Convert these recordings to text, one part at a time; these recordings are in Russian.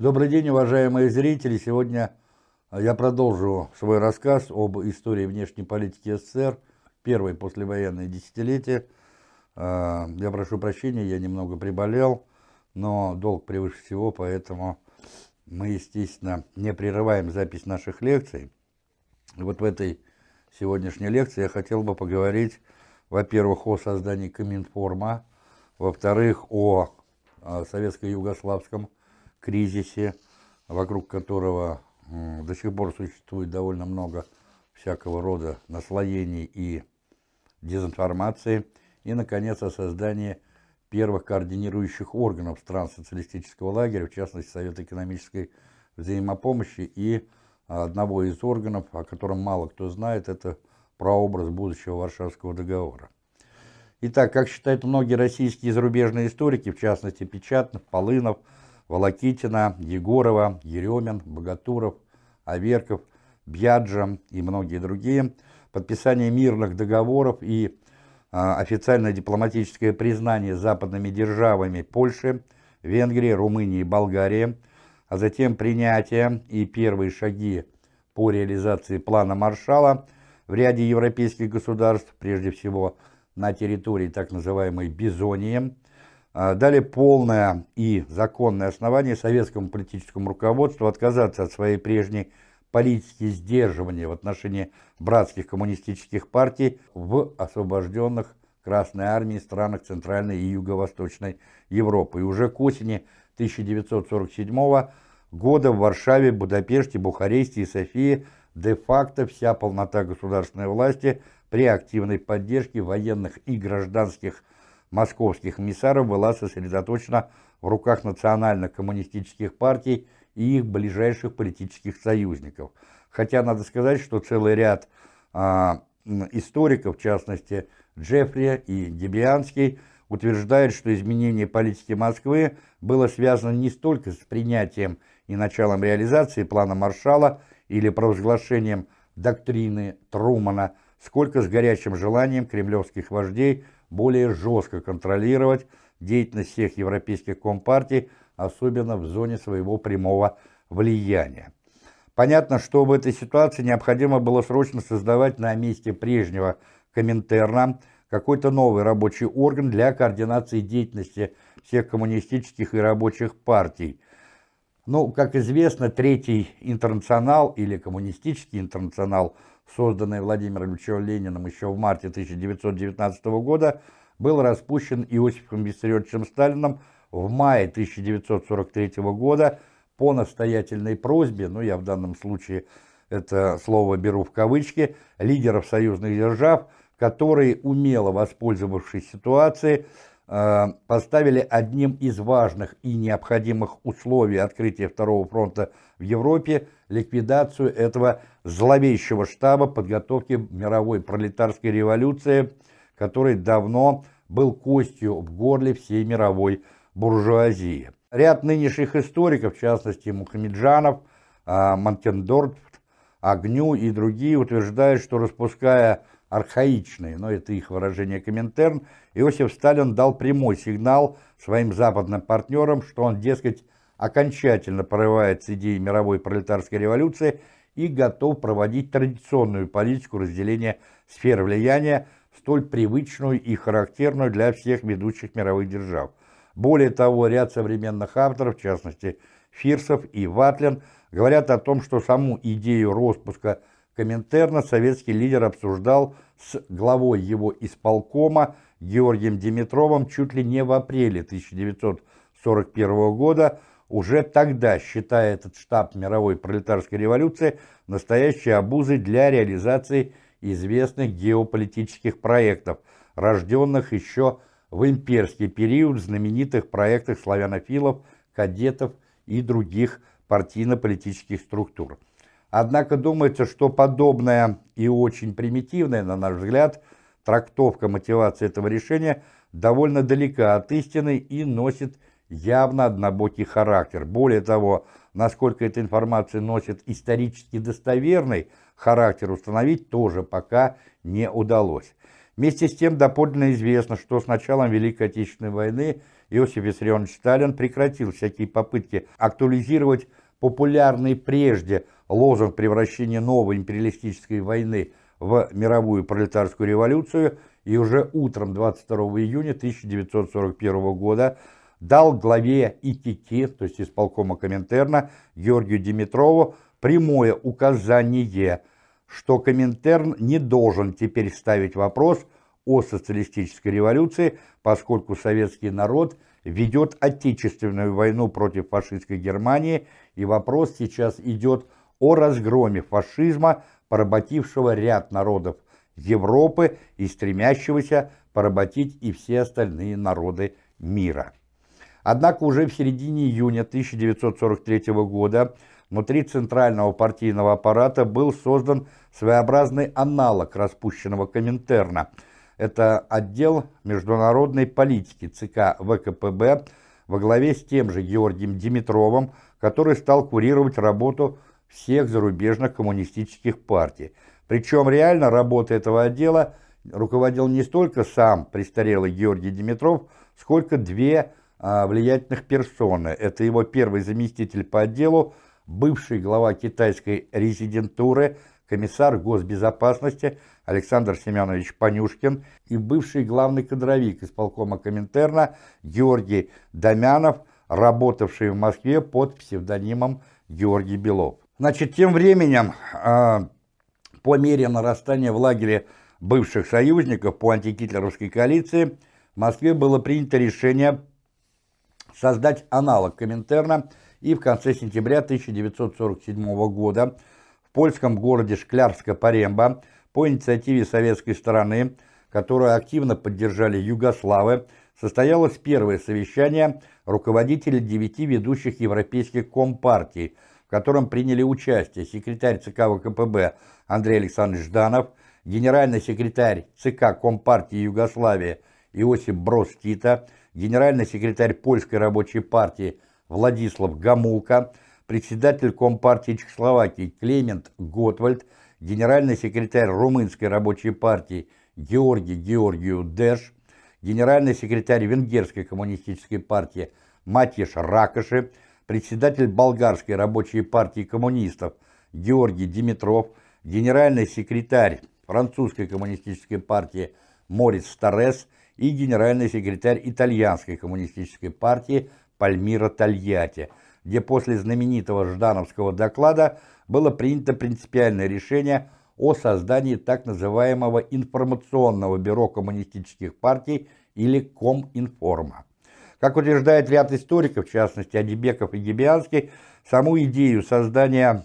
Добрый день, уважаемые зрители. Сегодня я продолжу свой рассказ об истории внешней политики СССР, первой послевоенное десятилетие. А, я прошу прощения, я немного приболел, но долг превыше всего, поэтому мы, естественно, не прерываем запись наших лекций. И вот в этой сегодняшней лекции я хотел бы поговорить, во-первых, о создании Коминформа, во-вторых, о советско-югославском кризисе, вокруг которого до сих пор существует довольно много всякого рода наслоений и дезинформации. И, наконец, о создании первых координирующих органов стран социалистического лагеря, в частности, Совета экономической взаимопомощи и одного из органов, о котором мало кто знает, это прообраз будущего Варшавского договора. Итак, как считают многие российские и зарубежные историки, в частности Печатных, Полынов, Волокитина, Егорова, Еремин, Богатуров, Аверков, Бьяджа и многие другие, подписание мирных договоров и а, официальное дипломатическое признание западными державами Польши, Венгрии, Румынии и Болгарии, а затем принятие и первые шаги по реализации плана Маршала в ряде европейских государств, прежде всего на территории так называемой Бизонии, дали полное и законное основание советскому политическому руководству отказаться от своей прежней политики сдерживания в отношении братских коммунистических партий в освобожденных Красной Армией странах Центральной и Юго-Восточной Европы. И уже к осени 1947 года в Варшаве, Будапеште, Бухаресте и Софии де-факто вся полнота государственной власти при активной поддержке военных и гражданских московских эмиссаров была сосредоточена в руках национальных коммунистических партий и их ближайших политических союзников. Хотя надо сказать, что целый ряд а, историков, в частности Джеффри и Дебианский, утверждают, что изменение политики Москвы было связано не столько с принятием и началом реализации плана Маршала или провозглашением доктрины Трумана, сколько с горячим желанием кремлевских вождей более жестко контролировать деятельность всех европейских компартий, особенно в зоне своего прямого влияния. Понятно, что в этой ситуации необходимо было срочно создавать на месте прежнего Коминтерна какой-то новый рабочий орган для координации деятельности всех коммунистических и рабочих партий. Ну, как известно, Третий интернационал или Коммунистический интернационал – созданный Владимиром Ильичем Лениным еще в марте 1919 года, был распущен Иосифом Виссарионовичем Сталином в мае 1943 года по настоятельной просьбе, ну я в данном случае это слово беру в кавычки, лидеров союзных держав, которые, умело воспользовавшись ситуацией, э, поставили одним из важных и необходимых условий открытия Второго фронта в Европе ликвидацию этого зловещего штаба подготовки мировой пролетарской революции, который давно был костью в горле всей мировой буржуазии. Ряд нынешних историков, в частности Мухамеджанов, а, Манкендорф, Огню и другие утверждают, что распуская архаичный, но это их выражение Коминтерн, Иосиф Сталин дал прямой сигнал своим западным партнерам, что он, дескать, окончательно порывает с идеей мировой пролетарской революции и готов проводить традиционную политику разделения сфер влияния, столь привычную и характерную для всех ведущих мировых держав. Более того, ряд современных авторов, в частности Фирсов и Ватлин, говорят о том, что саму идею распуска Коминтерна советский лидер обсуждал с главой его исполкома Георгием Димитровым чуть ли не в апреле 1941 года, уже тогда считая этот штаб мировой пролетарской революции настоящей обузой для реализации известных геополитических проектов, рожденных еще в имперский период знаменитых проектах славянофилов, кадетов и других партийно-политических структур. Однако думается, что подобная и очень примитивная, на наш взгляд, трактовка мотивации этого решения довольно далека от истины и носит явно однобокий характер. Более того, насколько эта информация носит исторически достоверный характер, установить тоже пока не удалось. Вместе с тем доподлинно известно, что с началом Великой Отечественной войны Иосиф Виссарионович Сталин прекратил всякие попытки актуализировать популярный прежде лозунг превращения новой империалистической войны в мировую пролетарскую революцию и уже утром 22 июня 1941 года дал главе ИКК, то есть исполкома Коминтерна, Георгию Димитрову прямое указание – что Коминтерн не должен теперь ставить вопрос о социалистической революции, поскольку советский народ ведет отечественную войну против фашистской Германии, и вопрос сейчас идет о разгроме фашизма, поработившего ряд народов Европы и стремящегося поработить и все остальные народы мира. Однако уже в середине июня 1943 года внутри центрального партийного аппарата был создан своеобразный аналог распущенного Коминтерна. Это отдел международной политики ЦК ВКПБ во главе с тем же Георгием Димитровым, который стал курировать работу всех зарубежных коммунистических партий. Причем реально работа этого отдела руководил не столько сам престарелый Георгий Димитров, сколько две влиятельных персоны. Это его первый заместитель по отделу бывший глава китайской резидентуры, комиссар госбезопасности Александр Семенович Панюшкин и бывший главный кадровик исполкома Коминтерна Георгий Домянов, работавший в Москве под псевдонимом Георгий Белов. Значит, тем временем, а, по мере нарастания в лагере бывших союзников по антигитлеровской коалиции, в Москве было принято решение создать аналог Коминтерна – и в конце сентября 1947 года в польском городе Шклярска-Паремба по инициативе советской стороны, которую активно поддержали югославы, состоялось первое совещание руководителей девяти ведущих европейских компартий, в котором приняли участие секретарь ЦК ВКПБ Андрей Александрович Жданов, генеральный секретарь ЦК Компартии Югославии Иосиф Брос Тита, генеральный секретарь Польской рабочей партии Владислав Гамулка, председатель Компартии Чехословакии Клемент Готвальд, генеральный секретарь Румынской рабочей партии Георгий Георгию Дэш, генеральный секретарь Венгерской коммунистической партии Матиш Ракоши, председатель Болгарской рабочей партии коммунистов Георгий Димитров, генеральный секретарь Французской коммунистической партии Морис Старес и генеральный секретарь Итальянской коммунистической партии Пальмира Тольятти, где после знаменитого Ждановского доклада было принято принципиальное решение о создании так называемого информационного бюро коммунистических партий или Коминформа. Как утверждает ряд историков, в частности Адибеков и Гибианский, саму идею создания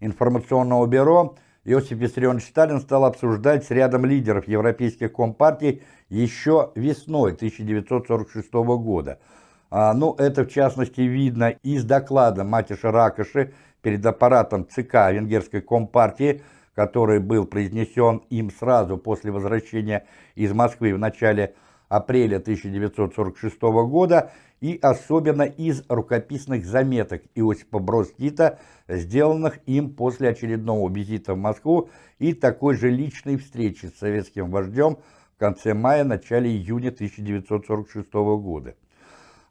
информационного бюро Иосиф Виссарионович Сталин стал обсуждать с рядом лидеров европейских компартий еще весной 1946 года – а, ну, это в частности видно из доклада Матиша Ракоши перед аппаратом ЦК Венгерской Компартии, который был произнесен им сразу после возвращения из Москвы в начале апреля 1946 года и особенно из рукописных заметок Иосипа Брос-Тита, сделанных им после очередного визита в Москву и такой же личной встречи с советским вождем в конце мая-начале июня 1946 года.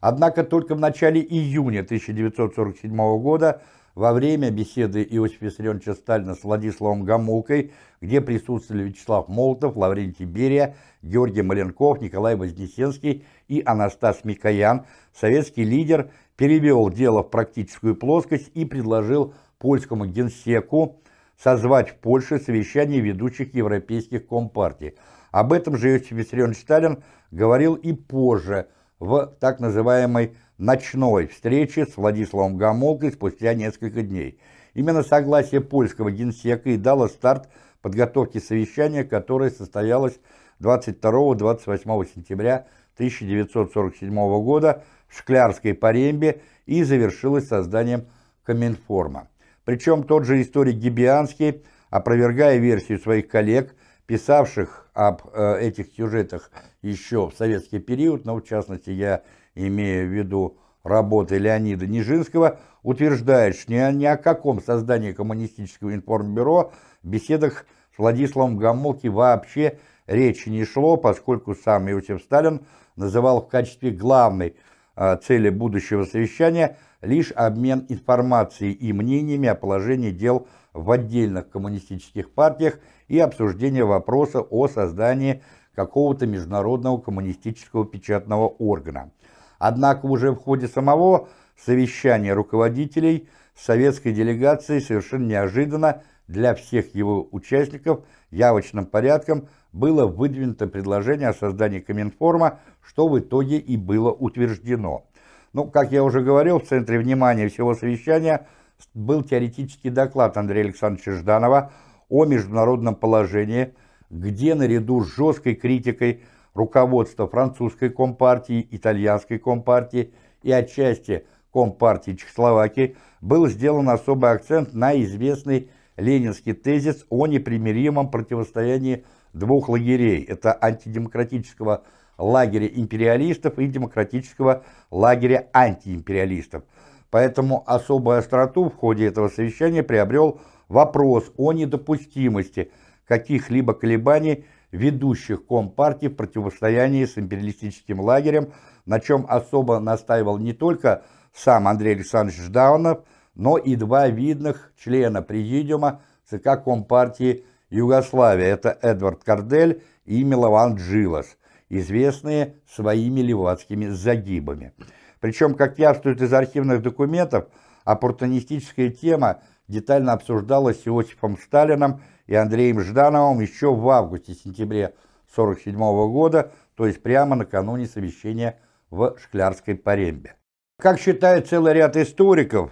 Однако только в начале июня 1947 года, во время беседы Иосифа Виссарионовича Сталина с Владиславом Гамулкой, где присутствовали Вячеслав Молотов, Лаврентий Берия, Георгий Маленков, Николай Вознесенский и Анастас Микоян, советский лидер перевел дело в практическую плоскость и предложил польскому генсеку созвать в Польше совещание ведущих европейских компартий. Об этом же Иосиф Виссарионович Сталин говорил и позже – в так называемой «ночной» встрече с Владиславом Гамолкой спустя несколько дней. Именно согласие польского генсека и дало старт подготовке совещания, которое состоялось 22-28 сентября 1947 года в Шклярской Парембе и завершилось созданием Коминформа. Причем тот же историк Гибианский, опровергая версию своих коллег, писавших об э, этих сюжетах еще в советский период, но в частности я имею в виду работы Леонида Нижинского, утверждает, что ни, ни о каком создании коммунистического информбюро в беседах с Владиславом Гомолки вообще речи не шло, поскольку сам Иосиф Сталин называл в качестве главной э, цели будущего совещания лишь обмен информацией и мнениями о положении дел в отдельных коммунистических партиях и обсуждение вопроса о создании какого-то международного коммунистического печатного органа. Однако уже в ходе самого совещания руководителей советской делегации совершенно неожиданно для всех его участников явочным порядком было выдвинуто предложение о создании Коминформа, что в итоге и было утверждено. Ну, как я уже говорил, в центре внимания всего совещания был теоретический доклад Андрея Александровича Жданова о международном положении, где наряду с жесткой критикой руководства французской компартии, итальянской компартии и отчасти компартии Чехословакии был сделан особый акцент на известный ленинский тезис о непримиримом противостоянии двух лагерей. Это антидемократического лагеря империалистов и демократического лагеря антиимпериалистов. Поэтому особую остроту в ходе этого совещания приобрел вопрос о недопустимости каких-либо колебаний ведущих компартий в противостоянии с империалистическим лагерем, на чем особо настаивал не только сам Андрей Александрович Ждаунов, но и два видных члена президиума ЦК Компартии Югославия. Это Эдвард Кардель и Милован Джилас, известные своими левацкими загибами. Причем, как явствует из архивных документов, оппортунистическая тема детально обсуждалась с Иосифом Сталином и Андреем Ждановым еще в августе-сентябре 1947 года, то есть прямо накануне совещания в Шклярской Парембе. Как считает целый ряд историков,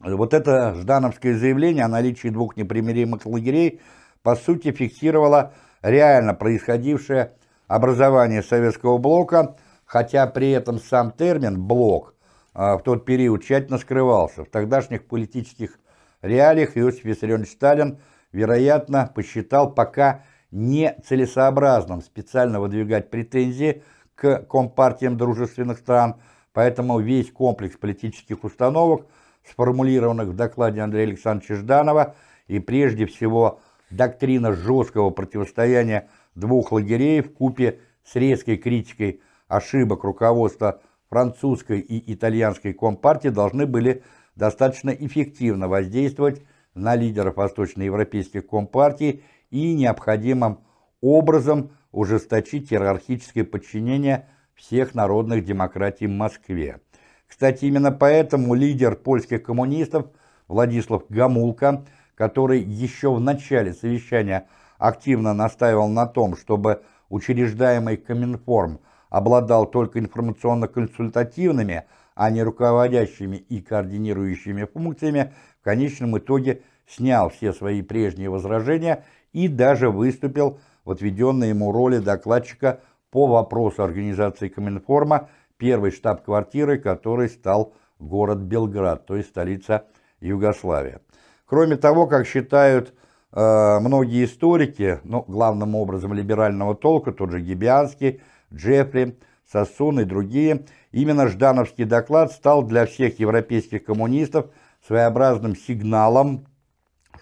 вот это Ждановское заявление о наличии двух непримиримых лагерей по сути фиксировало реально происходившее образование советского блока, хотя при этом сам термин «блок» а, в тот период тщательно скрывался. В тогдашних политических реалиях Иосиф Виссарионович Сталин, вероятно, посчитал пока нецелесообразным специально выдвигать претензии к компартиям дружественных стран, поэтому весь комплекс политических установок, сформулированных в докладе Андрея Александровича Жданова, и прежде всего доктрина жесткого противостояния двух лагерей в купе с резкой критикой ошибок руководства французской и итальянской компартии должны были достаточно эффективно воздействовать на лидеров восточноевропейских компартий и необходимым образом ужесточить иерархическое подчинение всех народных демократий в Москве. Кстати, именно поэтому лидер польских коммунистов Владислав Гамулка, который еще в начале совещания активно настаивал на том, чтобы учреждаемый Коминформ обладал только информационно-консультативными, а не руководящими и координирующими функциями, в конечном итоге снял все свои прежние возражения и даже выступил в отведенной ему роли докладчика по вопросу организации Коминформа, первой штаб-квартирой которой стал город Белград, то есть столица Югославии. Кроме того, как считают э, многие историки, ну, главным образом либерального толка, тот же Гибианский, Джеффри, Сосун и другие, именно Ждановский доклад стал для всех европейских коммунистов своеобразным сигналом,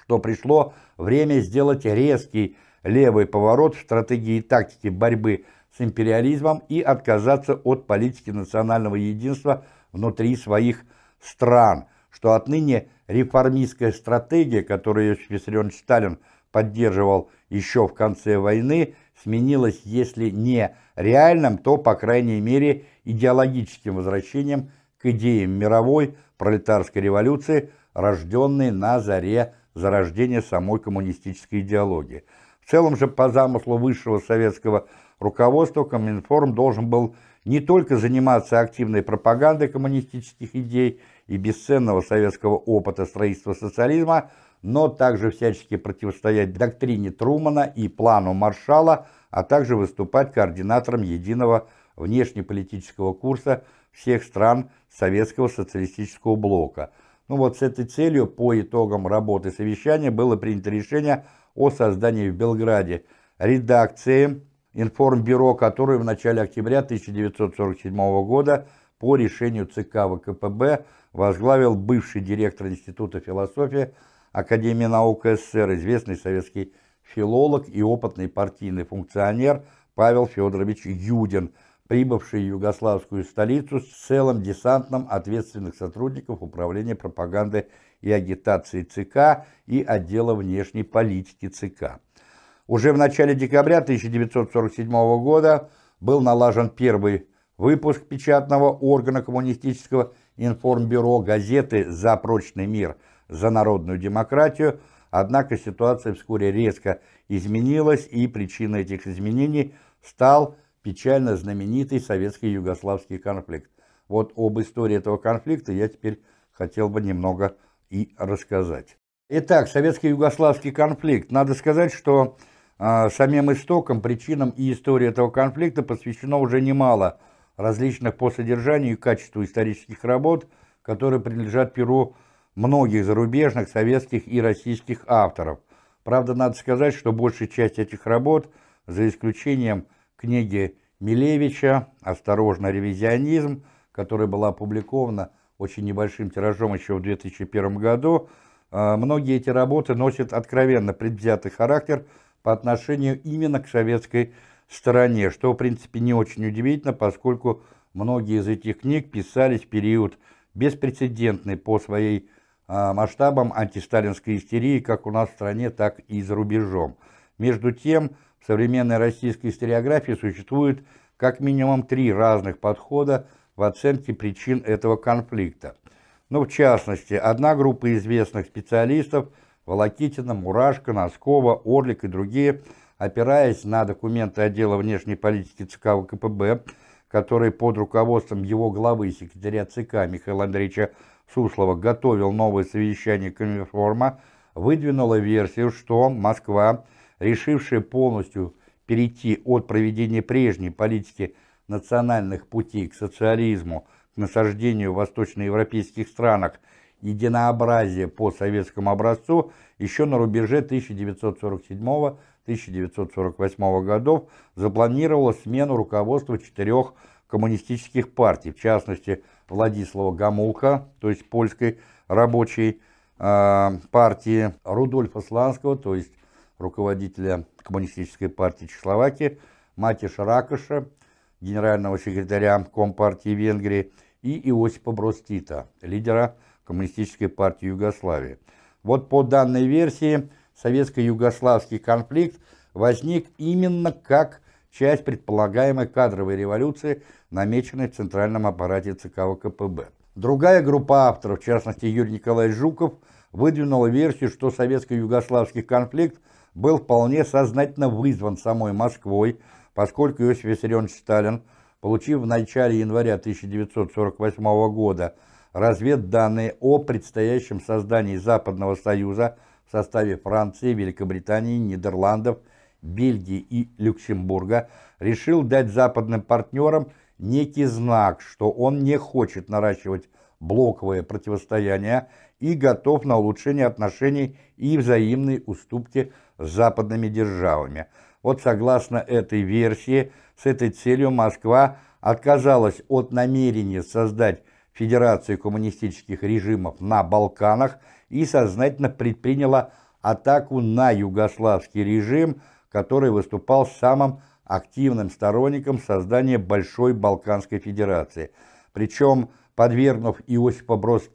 что пришло время сделать резкий левый поворот в стратегии и тактике борьбы с империализмом и отказаться от политики национального единства внутри своих стран, что отныне реформистская стратегия, которую Иосиф Виссарионович Сталин поддерживал еще в конце войны, сменилась, если не реальным, то, по крайней мере, идеологическим возвращением к идеям мировой пролетарской революции, рожденной на заре зарождения самой коммунистической идеологии. В целом же, по замыслу высшего советского руководства, Коминформ должен был не только заниматься активной пропагандой коммунистических идей и бесценного советского опыта строительства социализма, но также всячески противостоять доктрине Трумана и плану Маршала, а также выступать координатором единого внешнеполитического курса всех стран Советского социалистического блока. Ну вот с этой целью по итогам работы совещания было принято решение о создании в Белграде редакции информбюро, которую в начале октября 1947 года по решению ЦК ВКПБ возглавил бывший директор Института философии Академии наук СССР, известный советский филолог и опытный партийный функционер Павел Федорович Юдин, прибывший в югославскую столицу с целым десантом ответственных сотрудников Управления пропаганды и агитации ЦК и отдела внешней политики ЦК. Уже в начале декабря 1947 года был налажен первый выпуск печатного органа коммунистического информбюро газеты «За прочный мир», «За народную демократию», однако ситуация вскоре резко изменилась, и причиной этих изменений стал печально знаменитый советско-югославский конфликт. Вот об истории этого конфликта я теперь хотел бы немного и рассказать. Итак, советско-югославский конфликт. Надо сказать, что э, самим истокам, причинам и истории этого конфликта посвящено уже немало различных по содержанию и качеству исторических работ, которые принадлежат перу многих зарубежных, советских и российских авторов. Правда, надо сказать, что большая часть этих работ, за исключением книги Милевича «Осторожно, ревизионизм», которая была опубликована очень небольшим тиражом еще в 2001 году, а, многие эти работы носят откровенно предвзятый характер по отношению именно к советской стороне, что, в принципе, не очень удивительно, поскольку многие из этих книг писались в период беспрецедентный по своей масштабам антисталинской истерии как у нас в стране, так и за рубежом. Между тем, в современной российской историографии существует как минимум три разных подхода в оценке причин этого конфликта. Ну, в частности, одна группа известных специалистов – Волокитина, Мурашко, Носкова, Орлик и другие, опираясь на документы отдела внешней политики ЦК ВКПБ, который под руководством его главы секретаря ЦК Михаила Андреевича Суслова готовил новое совещание Коминформа, выдвинула версию, что Москва решившие полностью перейти от проведения прежней политики национальных путей к социализму, к насаждению в восточноевропейских странах единообразия по советскому образцу еще на рубеже 1947-1948 годов запланировала смену руководства четырех коммунистических партий, в частности Владислава Гамулка, то есть польской рабочей э, партии, Рудольфа Сланского, то есть руководителя Коммунистической партии Чехословакии, Матиша Ракоша, генерального секретаря Компартии Венгрии, и Иосипа Бростита, лидера Коммунистической партии Югославии. Вот по данной версии, советско-югославский конфликт возник именно как часть предполагаемой кадровой революции, намеченной в центральном аппарате ЦК ВКПБ. Другая группа авторов, в частности Юрий Николаевич Жуков, выдвинула версию, что советско-югославский конфликт был вполне сознательно вызван самой Москвой, поскольку Иосиф Виссарионович Сталин, получив в начале января 1948 года разведданные о предстоящем создании Западного Союза в составе Франции, Великобритании, Нидерландов, Бельгии и Люксембурга, решил дать западным партнерам некий знак, что он не хочет наращивать блоковое противостояние и готов на улучшение отношений и взаимные уступки с западными державами. Вот согласно этой версии, с этой целью Москва отказалась от намерения создать Федерацию коммунистических режимов на Балканах и сознательно предприняла атаку на югославский режим, который выступал самым активным сторонником создания Большой Балканской Федерации. Причем, подвергнув Иосипа Брос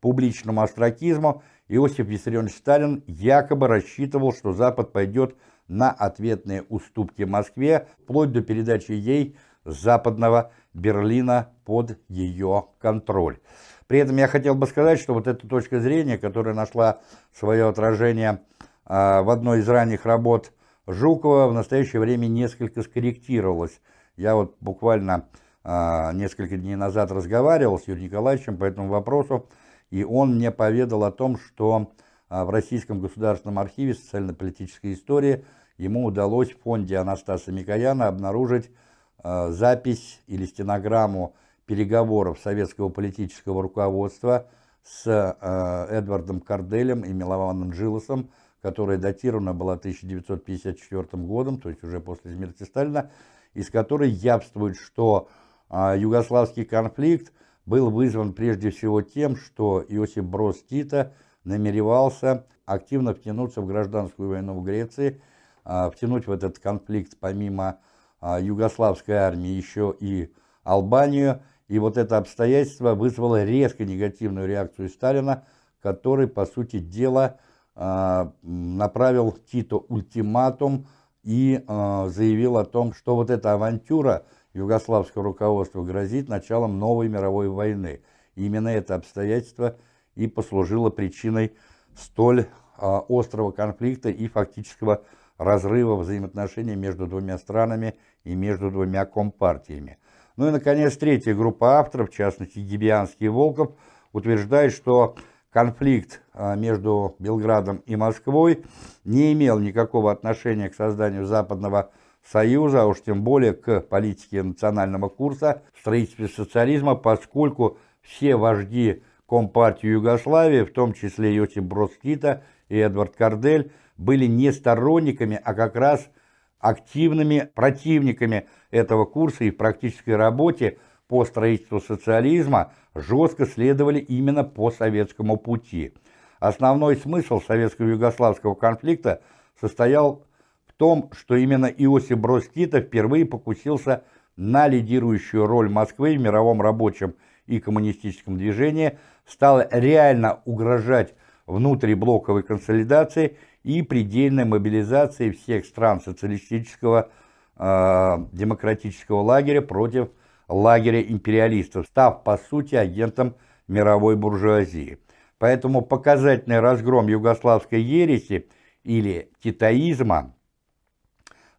публичному астракизму, Иосиф Виссарионович Сталин якобы рассчитывал, что Запад пойдет на ответные уступки Москве, вплоть до передачи ей западного Берлина под ее контроль. При этом я хотел бы сказать, что вот эта точка зрения, которая нашла свое отражение э, в одной из ранних работ Жукова, в настоящее время несколько скорректировалась. Я вот буквально э, несколько дней назад разговаривал с Юрием Николаевичем по этому вопросу, и он мне поведал о том, что а, в Российском государственном архиве социально-политической истории ему удалось в фонде Анастаса Микояна обнаружить а, запись или стенограмму переговоров советского политического руководства с а, Эдвардом Карделем и Милованом Джилосом, которая датирована была 1954 годом, то есть уже после смерти Сталина, из которой явствует, что югославский конфликт был вызван прежде всего тем, что Иосиф Брос Тита намеревался активно втянуться в гражданскую войну в Греции, а, втянуть в этот конфликт помимо а, югославской армии еще и Албанию. И вот это обстоятельство вызвало резко негативную реакцию Сталина, который, по сути дела, а, направил Тито ультиматум и заявил о том, что вот эта авантюра югославского руководства грозит началом новой мировой войны. Именно это обстоятельство и послужило причиной столь острого конфликта и фактического разрыва взаимоотношений между двумя странами и между двумя компартиями. Ну и, наконец, третья группа авторов, в частности, Гибианский и Волков, утверждает, что конфликт а, между Белградом и Москвой не имел никакого отношения к созданию Западного Союза, а уж тем более к политике национального курса в строительстве социализма, поскольку все вожди Компартии Югославии, в том числе Йосип Тита и Эдвард Кардель, были не сторонниками, а как раз активными противниками этого курса и в практической работе по строительству социализма жестко следовали именно по советскому пути. Основной смысл советско-югославского конфликта состоял в том, что именно Иосиф Брос впервые покусился на лидирующую роль Москвы в мировом рабочем и коммунистическом движении, стал реально угрожать внутриблоковой консолидации и предельной мобилизации всех стран социалистического э, демократического лагеря против лагеря империалистов, став по сути агентом мировой буржуазии. Поэтому показательный разгром югославской ереси или титаизма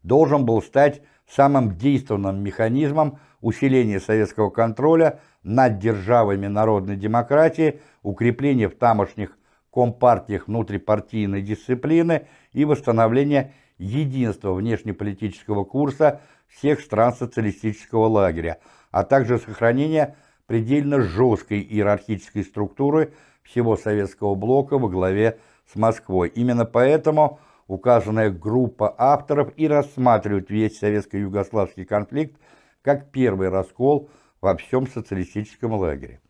должен был стать самым действенным механизмом усиления советского контроля над державами народной демократии, укрепления в тамошних компартиях внутрипартийной дисциплины и восстановления единства внешнеполитического курса всех стран социалистического лагеря, а также сохранения предельно жесткой иерархической структуры всего советского блока во главе с Москвой. Именно поэтому указанная группа авторов и рассматривает весь советско-югославский конфликт как первый раскол во всем социалистическом лагере.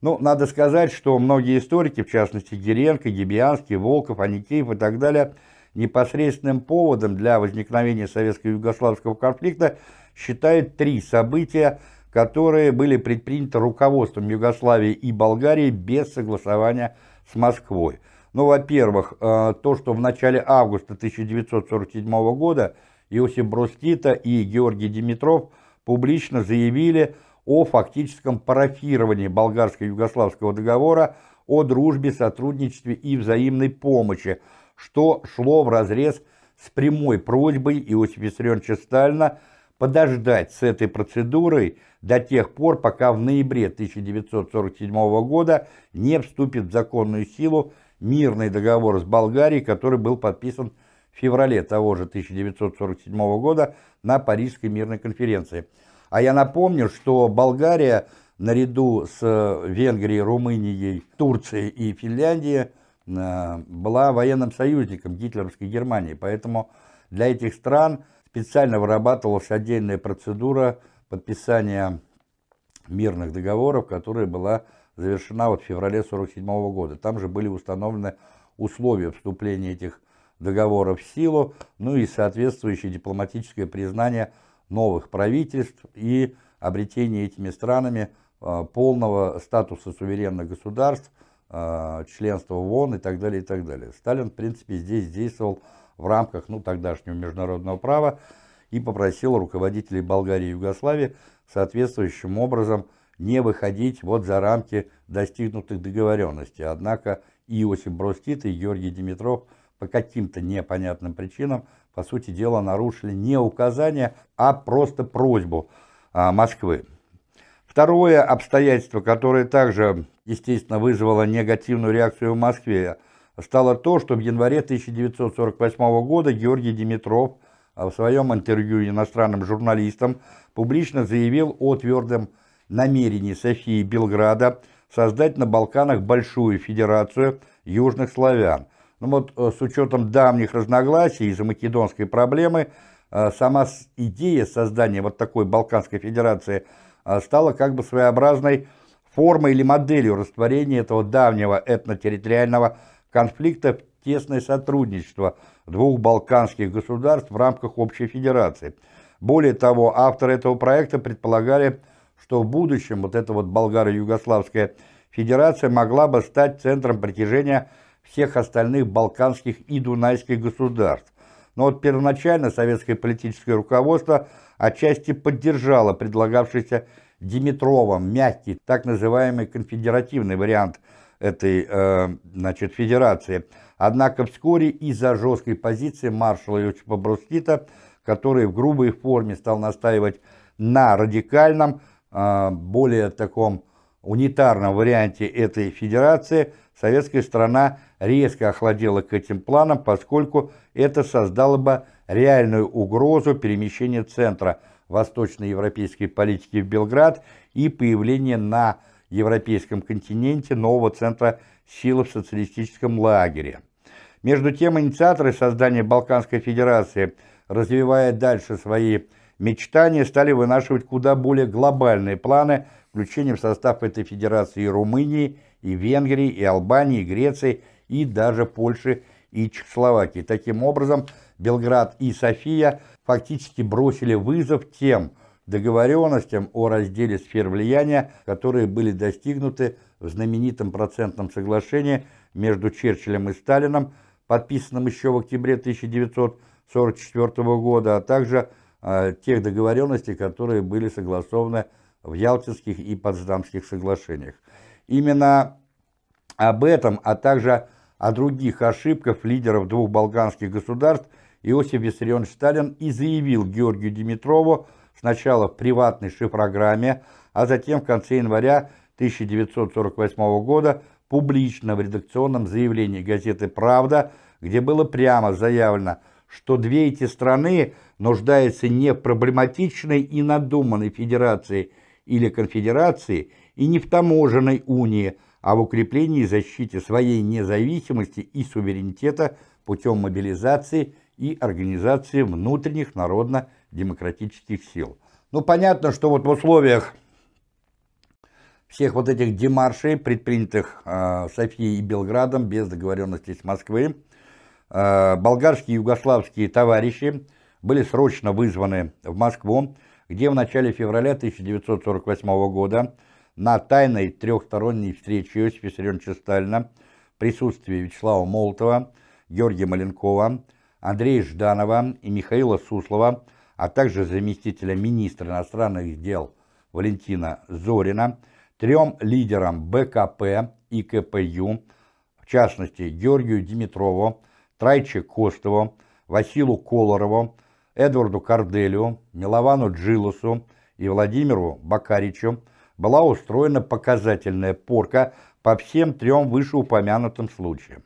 Ну, надо сказать, что многие историки, в частности Геренко, Гибианский, Волков, Аникеев и так далее, непосредственным поводом для возникновения советско-югославского конфликта считают три события, которые были предприняты руководством Югославии и Болгарии без согласования с Москвой. Ну, во-первых, э, то, что в начале августа 1947 года Иосиф Брос и Георгий Димитров публично заявили о фактическом парафировании болгарско-югославского договора о дружбе, сотрудничестве и взаимной помощи, что шло вразрез с прямой просьбой Иосифа Виссарионовича Сталина подождать с этой процедурой до тех пор, пока в ноябре 1947 года не вступит в законную силу мирный договор с Болгарией, который был подписан в феврале того же 1947 года на Парижской мирной конференции. А я напомню, что Болгария наряду с Венгрией, Румынией, Турцией и Финляндией э, была военным союзником гитлеровской Германии. Поэтому для этих стран специально вырабатывалась отдельная процедура подписания мирных договоров, которая была завершена вот в феврале 1947 года. Там же были установлены условия вступления этих договоров в силу, ну и соответствующее дипломатическое признание – новых правительств и обретение этими странами а, полного статуса суверенных государств, а, членства в ООН и так далее, и так далее. Сталин, в принципе, здесь действовал в рамках ну, тогдашнего международного права и попросил руководителей Болгарии и Югославии соответствующим образом не выходить вот за рамки достигнутых договоренностей. Однако и Иосиф Брос и Георгий Димитров по каким-то непонятным причинам по сути дела, нарушили не указание, а просто просьбу а, Москвы. Второе обстоятельство, которое также, естественно, вызвало негативную реакцию в Москве, стало то, что в январе 1948 года Георгий Димитров в своем интервью иностранным журналистам публично заявил о твердом намерении Софии Белграда создать на Балканах большую федерацию южных славян – ну вот э, с учетом давних разногласий из-за македонской проблемы, э, сама идея создания вот такой Балканской Федерации э, стала как бы своеобразной формой или моделью растворения этого давнего этнотерриториального конфликта тесное сотрудничество двух балканских государств в рамках общей федерации. Более того, авторы этого проекта предполагали, что в будущем вот эта вот болгаро-югославская федерация могла бы стать центром притяжения всех остальных балканских и дунайских государств. Но вот первоначально советское политическое руководство отчасти поддержало предлагавшийся Димитровым мягкий, так называемый конфедеративный вариант этой э, значит, федерации. Однако вскоре из-за жесткой позиции маршала Иосифа Брускита, который в грубой форме стал настаивать на радикальном, э, более таком унитарном варианте этой федерации, советская страна резко охладела к этим планам, поскольку это создало бы реальную угрозу перемещения центра восточноевропейской политики в Белград и появления на европейском континенте нового центра силы в социалистическом лагере. Между тем, инициаторы создания Балканской Федерации, развивая дальше свои мечтания, стали вынашивать куда более глобальные планы, включением в состав этой федерации и Румынии, и Венгрии, и Албании, и Греции, и даже Польши и Чехословакии. Таким образом, Белград и София фактически бросили вызов тем договоренностям о разделе сфер влияния, которые были достигнуты в знаменитом процентном соглашении между Черчиллем и Сталином, подписанном еще в октябре 1944 года, а также э, тех договоренностей, которые были согласованы в Ялтинских и Потсдамских соглашениях. Именно об этом, а также о других ошибках лидеров двух балканских государств Иосиф Виссарионович Сталин и заявил Георгию Димитрову сначала в приватной шифрограмме, а затем в конце января 1948 года публично в редакционном заявлении газеты «Правда», где было прямо заявлено, что две эти страны нуждаются не в проблематичной и надуманной федерации или конфедерации и не в таможенной унии, а в укреплении и защите своей независимости и суверенитета путем мобилизации и организации внутренних народно-демократических сил. Ну, понятно, что вот в условиях всех вот этих демаршей, предпринятых э, Софией и Белградом без договоренности с Москвой, э, болгарские и югославские товарищи были срочно вызваны в Москву, где в начале февраля 1948 года на тайной трехсторонней встрече Иосифа Виссарионовича Сталина присутствии Вячеслава Молотова, Георгия Маленкова, Андрея Жданова и Михаила Суслова, а также заместителя министра иностранных дел Валентина Зорина, трем лидерам БКП и КПЮ, в частности Георгию Димитрову, Трайче Костову, Василу Колорову, Эдварду Карделю, Миловану Джилусу и Владимиру Бакаричу была устроена показательная порка по всем трем вышеупомянутым случаям.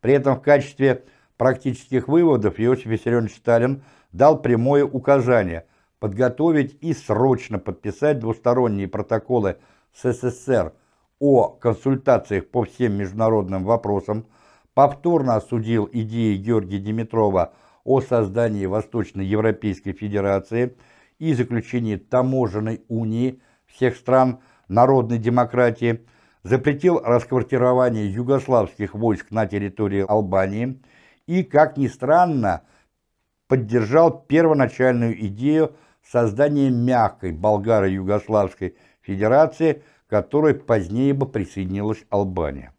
При этом в качестве практических выводов Иосиф Виссарионович Сталин дал прямое указание подготовить и срочно подписать двусторонние протоколы СССР о консультациях по всем международным вопросам, повторно осудил идеи Георгия Димитрова о создании Восточноевропейской Федерации и заключении таможенной унии всех стран народной демократии, запретил расквартирование югославских войск на территории Албании и, как ни странно, поддержал первоначальную идею создания мягкой болгаро-югославской федерации, которой позднее бы присоединилась Албания.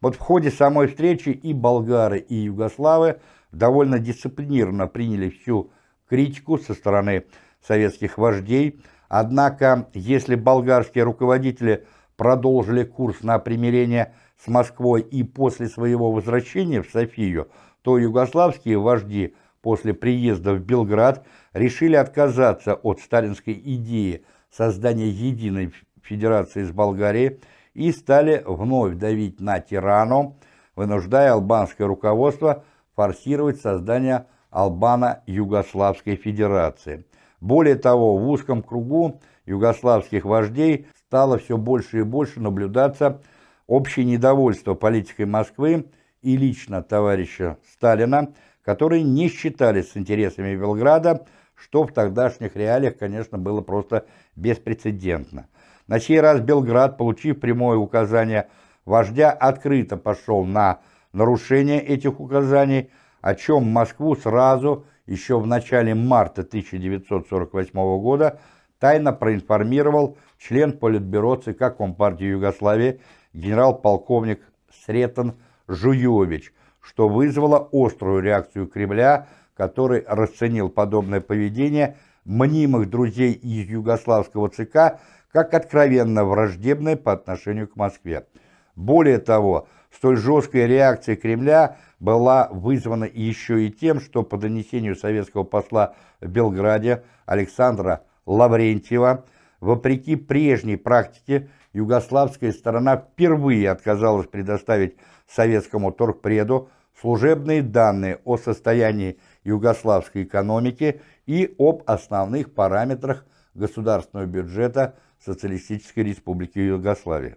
Вот в ходе самой встречи и болгары, и югославы довольно дисциплинированно приняли всю критику со стороны советских вождей, однако если болгарские руководители продолжили курс на примирение с Москвой и после своего возвращения в Софию – то югославские вожди после приезда в Белград решили отказаться от сталинской идеи создания единой федерации с Болгарией и стали вновь давить на Тирану, вынуждая албанское руководство форсировать создание Албано-Югославской Федерации. Более того, в узком кругу югославских вождей стало все больше и больше наблюдаться общее недовольство политикой Москвы и лично товарища Сталина, которые не считались с интересами Белграда, что в тогдашних реалиях, конечно, было просто беспрецедентно. На сей раз Белград, получив прямое указание вождя, открыто пошел на нарушения этих указаний, о чем Москву сразу, еще в начале марта 1948 года, тайно проинформировал член Политбюро ЦК Компартии Югославии генерал-полковник Сретен Жуевич, что вызвало острую реакцию Кремля, который расценил подобное поведение мнимых друзей из югославского ЦК как откровенно враждебное по отношению к Москве. Более того, столь жесткая реакция Кремля была вызвана еще и тем, что по донесению советского посла в Белграде Александра Лаврентьева, вопреки прежней практике, югославская сторона впервые отказалась предоставить советскому торгпреду служебные данные о состоянии югославской экономики и об основных параметрах государственного бюджета Социалистической Республики Югославия.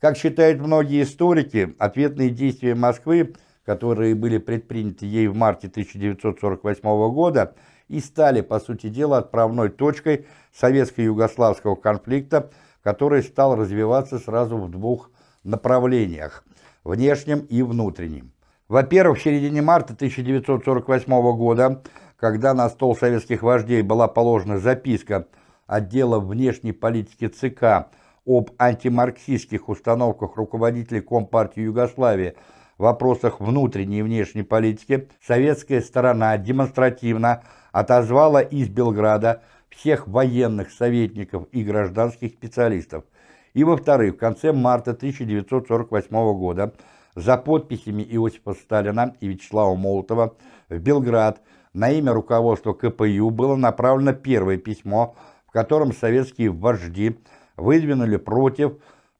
Как считают многие историки, ответные действия Москвы, которые были предприняты ей в марте 1948 года, и стали, по сути дела, отправной точкой советско-югославского конфликта, который стал развиваться сразу в двух направлениях – внешнем и внутреннем. Во-первых, в середине марта 1948 года, когда на стол советских вождей была положена записка отдела внешней политики ЦК об антимарксистских установках руководителей Компартии Югославии в вопросах внутренней и внешней политики, советская сторона демонстративно отозвала из Белграда всех военных советников и гражданских специалистов. И, во-вторых, в конце марта 1948 года за подписями Иосифа Сталина и Вячеслава Молотова в Белград на имя руководства КПЮ было направлено первое письмо, в котором советские вожди выдвинули против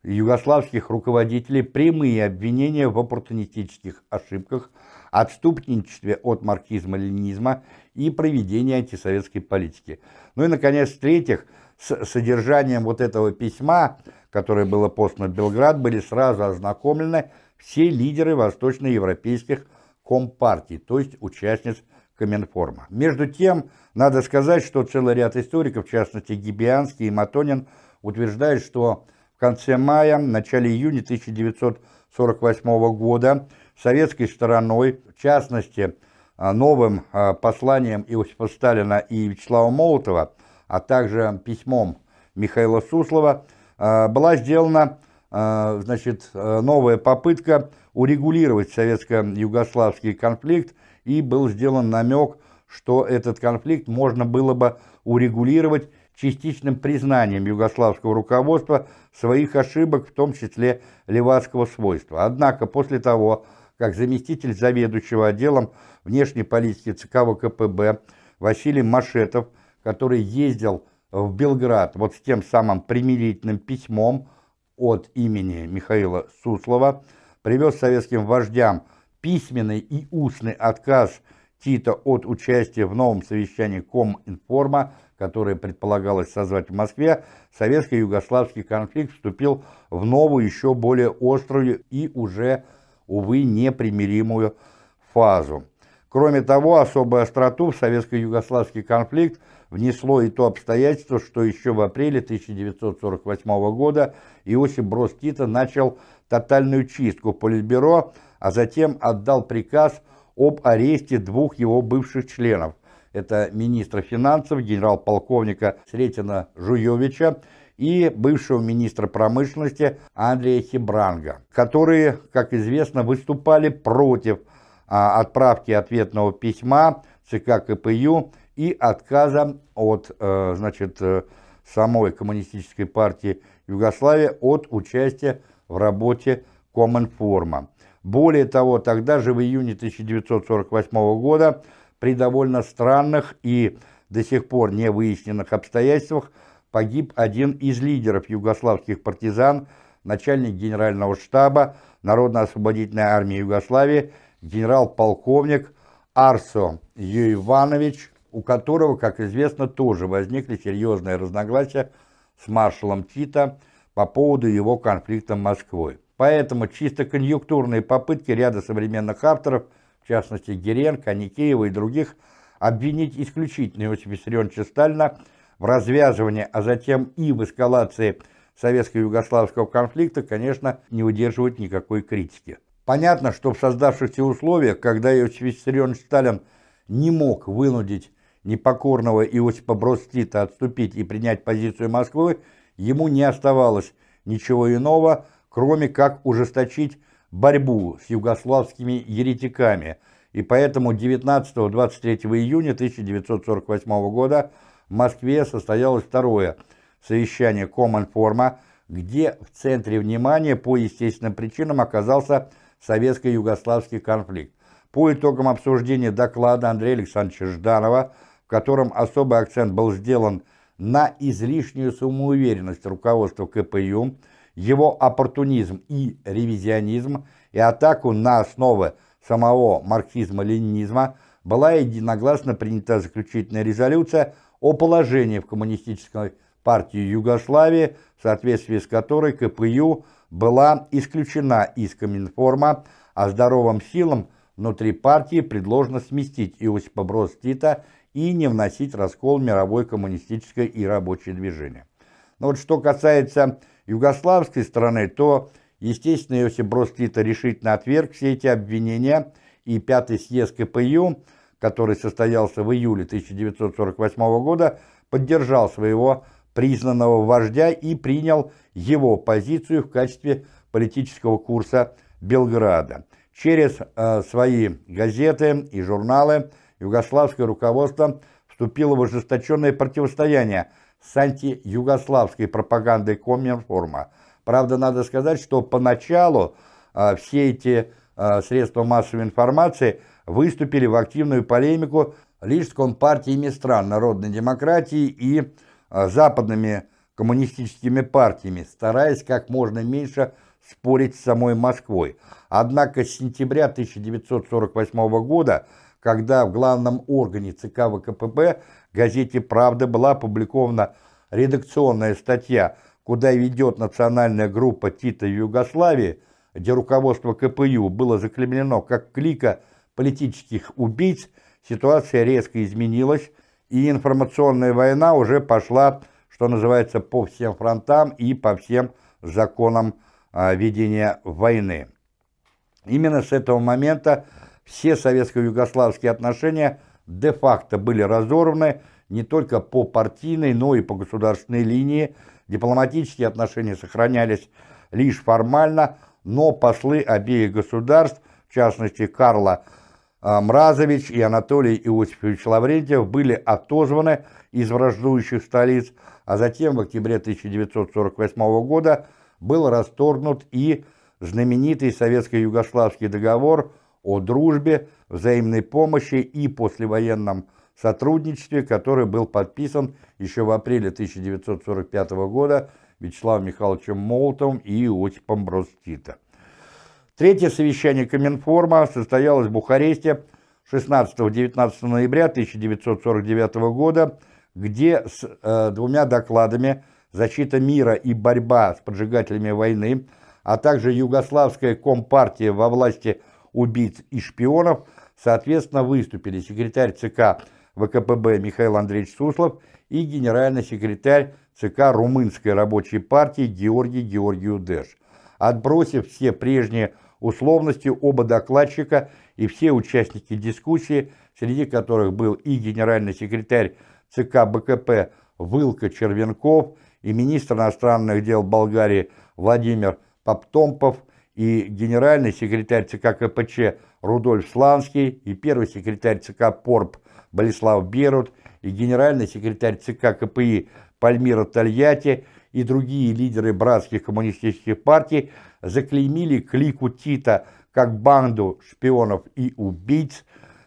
югославских руководителей прямые обвинения в оппортунистических ошибках, отступничестве от марксизма-ленинизма и проведении антисоветской политики. Ну и, наконец, в-третьих, с содержанием вот этого письма, которое было послано в Белград, были сразу ознакомлены все лидеры восточноевропейских компартий, то есть участниц Коминформа. Между тем, надо сказать, что целый ряд историков, в частности Гибианский и Матонин, утверждают, что в конце мая, начале июня 1948 года советской стороной, в частности, новым а, посланием Иосифа Сталина и Вячеслава Молотова, а также письмом Михаила Суслова, а, была сделана а, значит, новая попытка урегулировать советско-югославский конфликт, и был сделан намек, что этот конфликт можно было бы урегулировать частичным признанием югославского руководства своих ошибок, в том числе левацкого свойства. Однако после того, как заместитель заведующего отделом внешней политики ЦК ВКПБ Василий Машетов, который ездил в Белград вот с тем самым примирительным письмом от имени Михаила Суслова, привез советским вождям письменный и устный отказ Тита от участия в новом совещании Коминформа, которое предполагалось созвать в Москве, советско-югославский конфликт вступил в новую, еще более острую и уже, увы, непримиримую фазу. Кроме того, особую остроту в советско-югославский конфликт внесло и то обстоятельство, что еще в апреле 1948 года Иосиф Брос Тита начал тотальную чистку Политбюро, а затем отдал приказ об аресте двух его бывших членов. Это министра финансов, генерал-полковника Сретина Жуевича и бывшего министра промышленности Андрея Хибранга, которые, как известно, выступали против а, отправки ответного письма ЦК КПЮ и отказа от э, значит, э, самой коммунистической партии Югославии от участия в работе Коминформа. Более того, тогда же в июне 1948 года при довольно странных и до сих пор не выясненных обстоятельствах погиб один из лидеров югославских партизан, начальник генерального штаба Народно-освободительной армии Югославии генерал-полковник Арсо Юиванович, у которого, как известно, тоже возникли серьезные разногласия с маршалом Тита по поводу его конфликта с Москвой. Поэтому чисто конъюнктурные попытки ряда современных авторов, в частности Геренко, Никеева и других, обвинить исключительно Иосифа Виссарионовича Сталина в развязывании, а затем и в эскалации советско-югославского конфликта, конечно, не удерживают никакой критики. Понятно, что в создавшихся условиях, когда Иосиф Виссарионович Сталин не мог вынудить непокорного Иосипа Брод Тита отступить и принять позицию Москвы, ему не оставалось ничего иного, кроме как ужесточить борьбу с югославскими еретиками, и поэтому 19-23 июня 1948 года в Москве состоялось второе совещание Коминформа, где в центре внимания по естественным причинам оказался советско-югославский конфликт. По итогам обсуждения доклада Андрея Александровича Жданова, в котором особый акцент был сделан на излишнюю самоуверенность руководства КПЮ, его оппортунизм и ревизионизм и атаку на основы самого марксизма-ленинизма, была единогласно принята заключительная резолюция о положении в коммунистической партии Югославии, в соответствии с которой КПЮ была исключена из Коминформа, а здоровым силам внутри партии предложено сместить Иосипа Брос Тита и не вносить раскол мировой коммунистической и рабочей движения. Но вот что касается югославской стороны, то, естественно, Иосиф Брос Тита решительно отверг все эти обвинения, и Пятый съезд КПЮ, который состоялся в июле 1948 года, поддержал своего признанного вождя и принял его позицию в качестве политического курса Белграда. Через э, свои газеты и журналы югославское руководство вступило в ожесточенное противостояние с антиюгославской пропагандой Коминформа. Правда, надо сказать, что поначалу э, все эти э, средства массовой информации выступили в активную полемику лишь с компартиями стран народной демократии и э, западными коммунистическими партиями, стараясь как можно меньше спорить с самой Москвой. Однако с сентября 1948 года, когда в главном органе ЦК ВКПБ газете «Правда» была опубликована редакционная статья «Куда ведет национальная группа Тита Югославии», где руководство КПЮ было заклемлено как клика политических убийц, ситуация резко изменилась, и информационная война уже пошла что называется, по всем фронтам и по всем законам а, ведения войны. Именно с этого момента все советско-югославские отношения де-факто были разорваны не только по партийной, но и по государственной линии. Дипломатические отношения сохранялись лишь формально, но послы обеих государств, в частности Карла а, Мразович и Анатолий Иосифович Лаврентьев, были отозваны из враждующих столиц, а затем в октябре 1948 года был расторгнут и знаменитый советско-югославский договор о дружбе, взаимной помощи и послевоенном сотрудничестве, который был подписан еще в апреле 1945 года Вячеславом Михайловичем Молотовым и Иосипом Бростита. Третье совещание Коминформа состоялось в Бухаресте 16-19 ноября 1949 года где с э, двумя докладами «Защита мира и борьба с поджигателями войны», а также Югославская компартия во власти убийц и шпионов, соответственно, выступили секретарь ЦК ВКПБ Михаил Андреевич Суслов и генеральный секретарь ЦК Румынской рабочей партии Георгий Георгию Дэш. Отбросив все прежние условности, оба докладчика и все участники дискуссии, среди которых был и генеральный секретарь ЦК БКП Вылка Червенков и министр иностранных дел Болгарии Владимир Поптомпов и генеральный секретарь ЦК КПЧ Рудольф Сланский и первый секретарь ЦК ПОРП Болеслав Берут и генеральный секретарь ЦК КПИ Пальмира Тольятти и другие лидеры братских коммунистических партий заклеймили клику Тита как банду шпионов и убийц,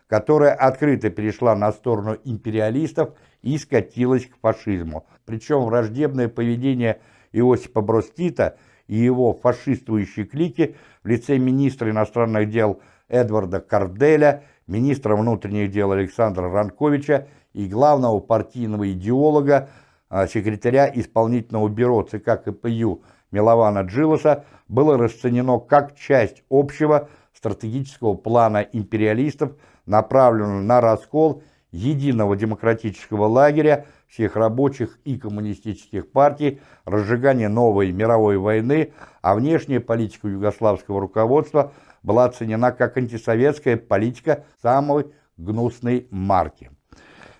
которая открыто перешла на сторону империалистов и скатилась к фашизму. Причем враждебное поведение Иосипа Бростита и его фашистующей клики в лице министра иностранных дел Эдварда Карделя, министра внутренних дел Александра Ранковича и главного партийного идеолога, а, секретаря исполнительного бюро ЦК КПЮ Милована Джилоса было расценено как часть общего стратегического плана империалистов, направленного на раскол единого демократического лагеря, всех рабочих и коммунистических партий, разжигание новой мировой войны, а внешняя политика югославского руководства была оценена как антисоветская политика самой гнусной марки.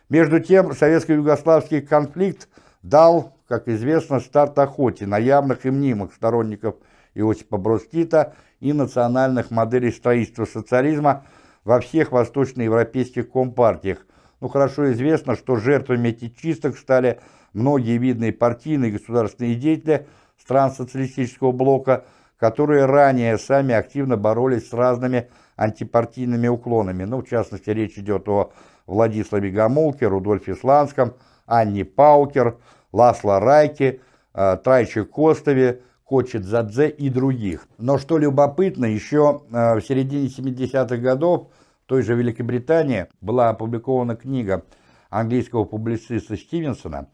Между тем, советско-югославский конфликт дал, как известно, старт охоте на явных и мнимых сторонников Иосипа Брос Тита и национальных моделей строительства социализма во всех восточноевропейских компартиях. Ну, хорошо известно, что жертвами этих чисток стали многие видные партийные и государственные деятели стран социалистического блока, которые ранее сами активно боролись с разными антипартийными уклонами. Ну, в частности, речь идет о Владиславе Гамулке, Рудольфе Сланском, Анне Паукер, Ласло Райке, э, Трайче Костове, Кочи Дзадзе и других. Но что любопытно, еще э, в середине 70-х годов в той же Великобритании была опубликована книга английского публициста Стивенсона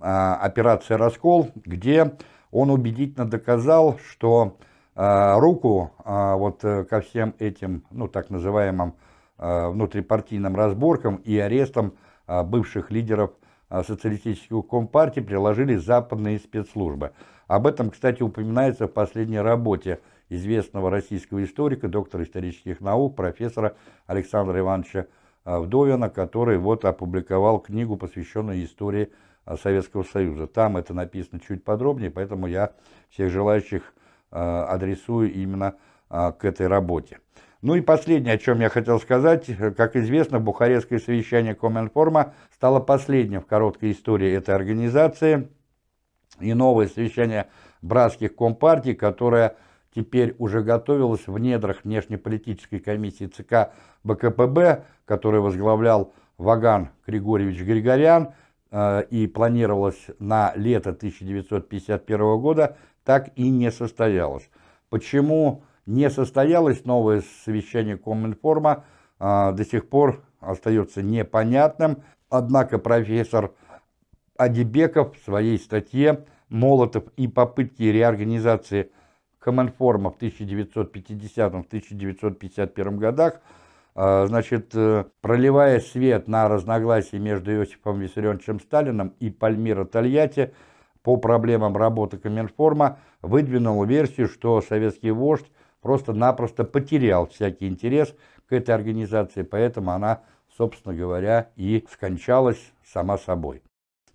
э, «Операция «Раскол», где он убедительно доказал, что руку вот ко всем этим, ну, так называемым внутрипартийным разборкам и арестам бывших лидеров социалистической компартии приложили западные спецслужбы. Об этом, кстати, упоминается в последней работе известного российского историка, доктора исторических наук, профессора Александра Ивановича а, Вдовина, который вот опубликовал книгу, посвященную истории а, Советского Союза. Там это написано чуть подробнее, поэтому я всех желающих а, адресую именно к этой работе. Ну и последнее, о чем я хотел сказать. Как известно, Бухарестское совещание Коминформа стало последним в короткой истории этой организации и новое совещание братских компартий, которое теперь уже готовилось в недрах внешнеполитической комиссии ЦК БКПБ, который возглавлял Ваган Григорьевич Григорян, и планировалось на лето 1951 года, так и не состоялось. Почему не состоялось новое совещание Коминформа, э, до сих пор остается непонятным, однако профессор Адибеков в своей статье «Молотов и попытки реорганизации Коминформа в 1950-1951 годах», значит, э, проливая свет на разногласия между Иосифом Виссарионовичем Сталиным и Пальмиро Тольятти по проблемам работы Коминформа, выдвинул версию, что советский вождь просто-напросто потерял всякий интерес к этой организации, поэтому она, собственно говоря, и скончалась сама собой.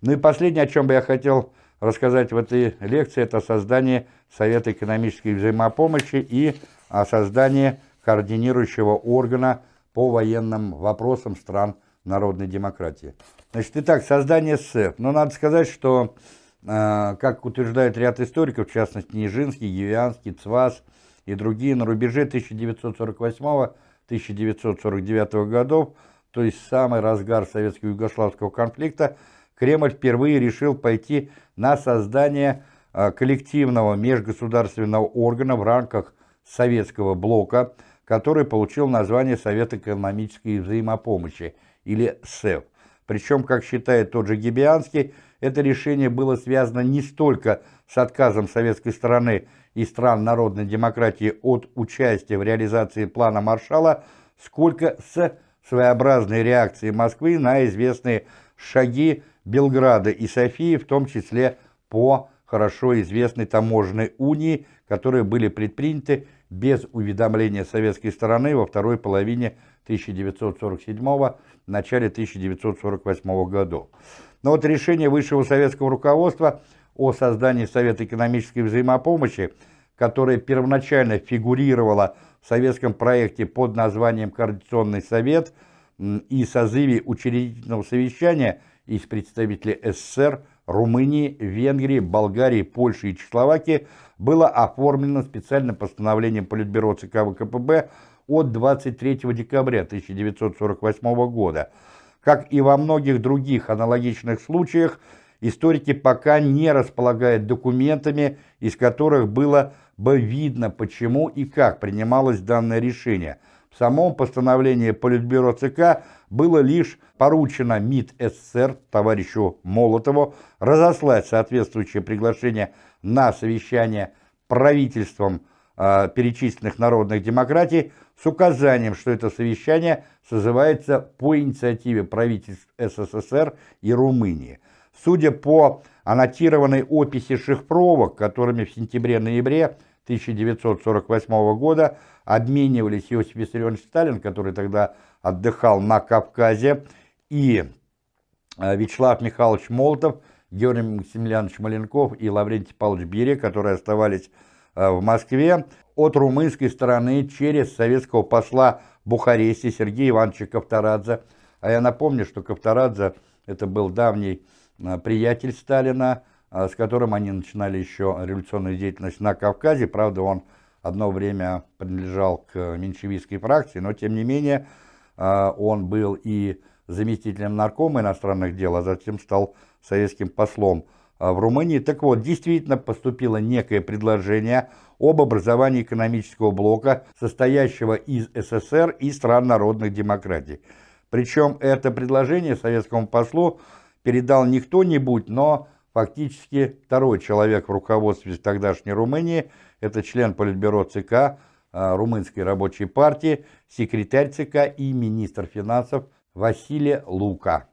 Ну и последнее, о чем бы я хотел рассказать в этой лекции, это создание Совета экономической взаимопомощи и о создании координирующего органа по военным вопросам стран народной демократии. Значит, итак, создание СЭФ. Но надо сказать, что, э, как утверждает ряд историков, в частности, Нижинский, Евианский, Цвас и другие, на рубеже 1948-1949 годов, то есть самый разгар советско-югославского конфликта, Кремль впервые решил пойти на создание а, коллективного межгосударственного органа в рамках советского блока, который получил название Совет экономической взаимопомощи, или СЭВ. Причем, как считает тот же Гибианский, это решение было связано не столько с отказом советской стороны и стран народной демократии от участия в реализации плана Маршала, сколько с своеобразной реакцией Москвы на известные шаги Белграда и Софии, в том числе по хорошо известной таможенной унии, которые были предприняты без уведомления советской стороны во второй половине 1947 начале 1948 годов. Но вот решение высшего советского руководства о создании Совета экономической взаимопомощи, которое первоначально фигурировало в советском проекте под названием «Координационный совет» и созыве учредительного совещания – из представителей СССР, Румынии, Венгрии, Болгарии, Польши и Чехословакии было оформлено специальным постановлением Политбюро ЦК ВКПБ от 23 декабря 1948 года. Как и во многих других аналогичных случаях, историки пока не располагают документами, из которых было бы видно, почему и как принималось данное решение – в самом постановлении Политбюро ЦК было лишь поручено МИД СССР товарищу Молотову разослать соответствующее приглашение на совещание правительством э, перечисленных народных демократий с указанием, что это совещание созывается по инициативе правительств СССР и Румынии. Судя по аннотированной описи шифровок, которыми в сентябре-ноябре 1948 года обменивались Иосиф Виссарионович Сталин, который тогда отдыхал на Кавказе, и э, Вячеслав Михайлович Молотов, Георгий Максимiliaнович Маленков и Лаврентий Павлович Берия, которые оставались э, в Москве, от румынской стороны через советского посла Бухаресте Сергея Ивановича Ковторадзе. А я напомню, что Ковторадзе это был давний э, приятель Сталина, с которым они начинали еще революционную деятельность на Кавказе. Правда, он одно время принадлежал к меньшевистской фракции, но тем не менее он был и заместителем наркома иностранных дел, а затем стал советским послом в Румынии. Так вот, действительно поступило некое предложение об образовании экономического блока, состоящего из СССР и стран народных демократий. Причем это предложение советскому послу передал не кто-нибудь, но фактически второй человек в руководстве тогдашней Румынии, это член Политбюро ЦК а, Румынской рабочей партии, секретарь ЦК и министр финансов Василия Лука.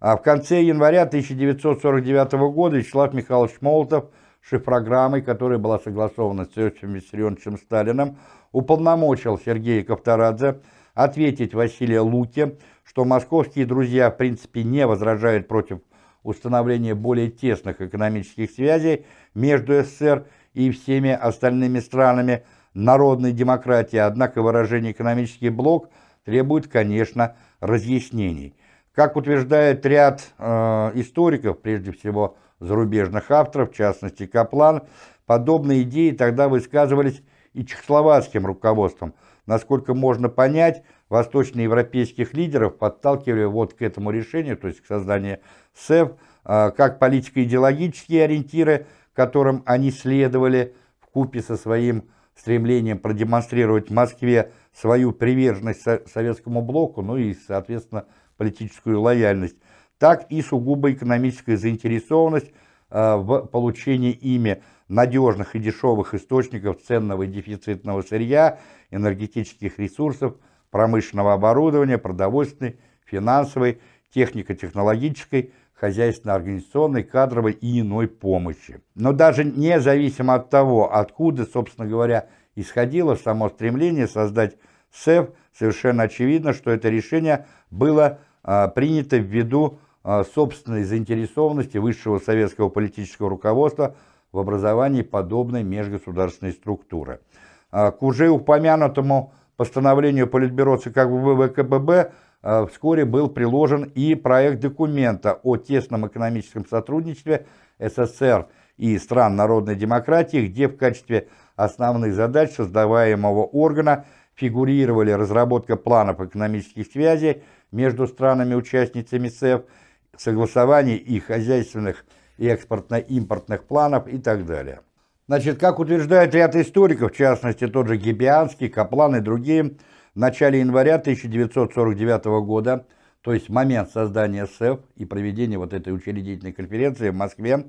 А в конце января 1949 года Вячеслав Михайлович Молотов шифрограммой, которая была согласована с Иосифом Виссарионовичем Сталиным, уполномочил Сергея Ковторадзе ответить Василия Луке, что московские друзья в принципе не возражают против установления более тесных экономических связей между СССР и всеми остальными странами народной демократии, однако выражение «экономический блок» требует, конечно, разъяснений. Как утверждает ряд э, историков, прежде всего зарубежных авторов, в частности Каплан, подобные идеи тогда высказывались и чехословацким руководством. Насколько можно понять, восточноевропейских лидеров подталкивали вот к этому решению, то есть к созданию СЭФ, э, как политико-идеологические ориентиры, которым они следовали в купе со своим стремлением продемонстрировать Москве свою приверженность советскому блоку, ну и, соответственно, политическую лояльность, так и сугубо экономическая заинтересованность э, в получении ими надежных и дешевых источников ценного и дефицитного сырья, энергетических ресурсов, промышленного оборудования, продовольственной, финансовой, технико-технологической, хозяйственно-организационной, кадровой и иной помощи. Но даже независимо от того, откуда, собственно говоря, исходило само стремление создать СЭФ, совершенно очевидно, что это решение было а, принято ввиду а, собственной заинтересованности высшего советского политического руководства в образовании подобной межгосударственной структуры. А, к уже упомянутому постановлению Политбюро ЦК ВКББ а, вскоре был приложен и проект документа о тесном экономическом сотрудничестве СССР и стран народной демократии, где в качестве основных задач создаваемого органа фигурировали разработка планов экономических связей между странами-участницами СЭФ, согласование их хозяйственных и экспортно-импортных планов и так далее. Значит, как утверждает ряд историков, в частности тот же Гебианский, Каплан и другие, в начале января 1949 года, то есть момент создания СЭФ и проведения вот этой учредительной конференции в Москве,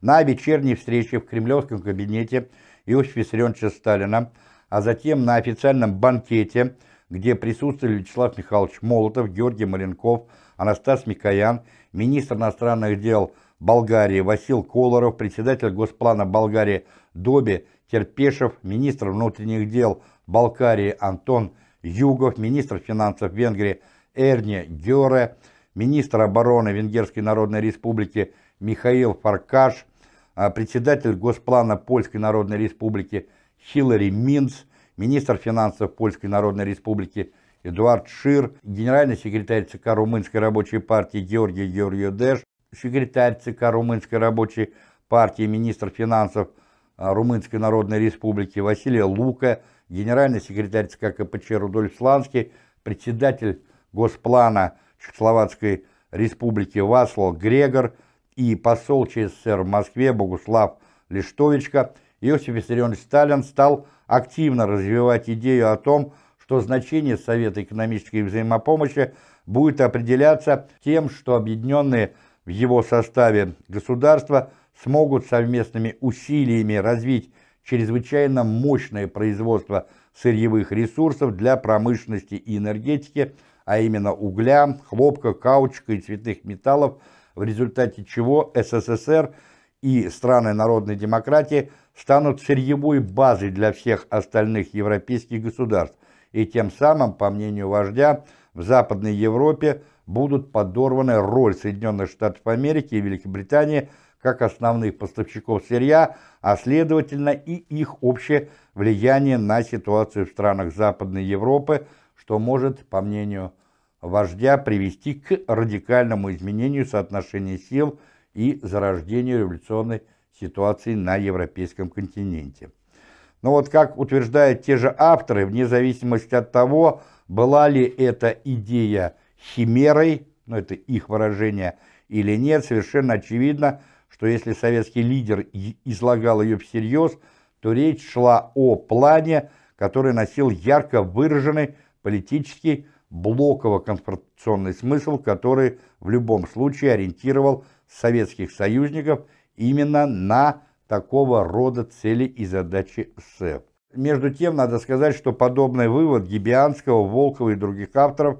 на вечерней встрече в кремлевском кабинете Иосифа Виссарионовича Сталина, а затем на официальном банкете, где присутствовали Вячеслав Михайлович Молотов, Георгий Маленков, Анастас Микоян, министр иностранных дел Болгарии Васил Колоров, председатель Госплана Болгарии Доби Терпешев, министр внутренних дел Болгарии Антон Югов, министр финансов Венгрии Эрни Гере, министр обороны Венгерской Народной Республики Михаил Фаркаш, а председатель Госплана Польской Народной Республики Хиллари Минц, министр финансов Польской Народной Республики Эдуард Шир, генеральный секретарь ЦК Румынской рабочей партии Георгий Георгиодеш, секретарь ЦК Румынской рабочей партии, министр финансов Румынской Народной Республики Василия Лука, генеральный секретарь ЦК КПЧ Рудольф Сланский, председатель Госплана Чехословацкой Республики Васло Грегор и посол ЧССР в Москве Богуслав Лиштовичка – Иосиф Виссарионович Сталин стал активно развивать идею о том, что значение Совета экономической взаимопомощи будет определяться тем, что объединенные в его составе государства смогут совместными усилиями развить чрезвычайно мощное производство сырьевых ресурсов для промышленности и энергетики, а именно угля, хлопка, каучука и цветных металлов, в результате чего СССР – и страны народной демократии станут сырьевой базой для всех остальных европейских государств, и тем самым, по мнению вождя, в Западной Европе будут подорваны роль Соединенных Штатов Америки и Великобритании как основных поставщиков сырья, а следовательно и их общее влияние на ситуацию в странах Западной Европы, что может, по мнению вождя, привести к радикальному изменению соотношения сил и зарождению революционной ситуации на европейском континенте. Но вот как утверждают те же авторы, вне зависимости от того, была ли эта идея химерой, ну это их выражение, или нет, совершенно очевидно, что если советский лидер излагал ее всерьез, то речь шла о плане, который носил ярко выраженный политический блоково-конфронтационный смысл, который в любом случае ориентировал советских союзников именно на такого рода цели и задачи СЭФ. Между тем, надо сказать, что подобный вывод Гибианского, Волкова и других авторов,